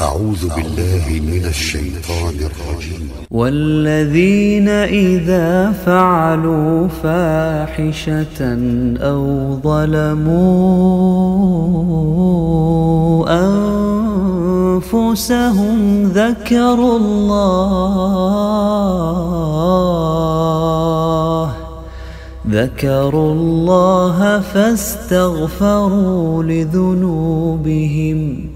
أعوذ بالله من الشيطان الرجيم. والذين إذا فعلوا فاحشة أو ظلموا أنفسهم ذكروا الله ذكروا الله فاستغفروا لذنوبهم.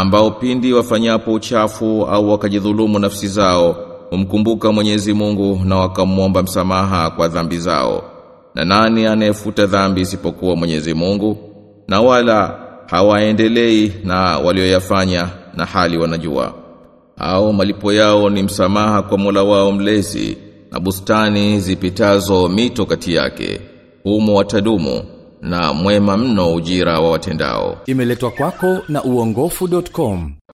ambao pindi wafanyapo uchafu au wakajidhulumu nafsi zao umkumbuka Mwenyezi Mungu na wakamwomba msamaha kwa dhambi zao. Na nani anayefuta dhambi isipokuwa Mwenyezi Mungu? Na wala hawaendelei na walioyafanya na hali wanajua. Au malipo yao ni msamaha kwa Mola wao mlezi na bustani zipitazo mito kati yake. Humo watadumu na mwema mno ujira wa watendao Imeletwa kwako na uongofu.com.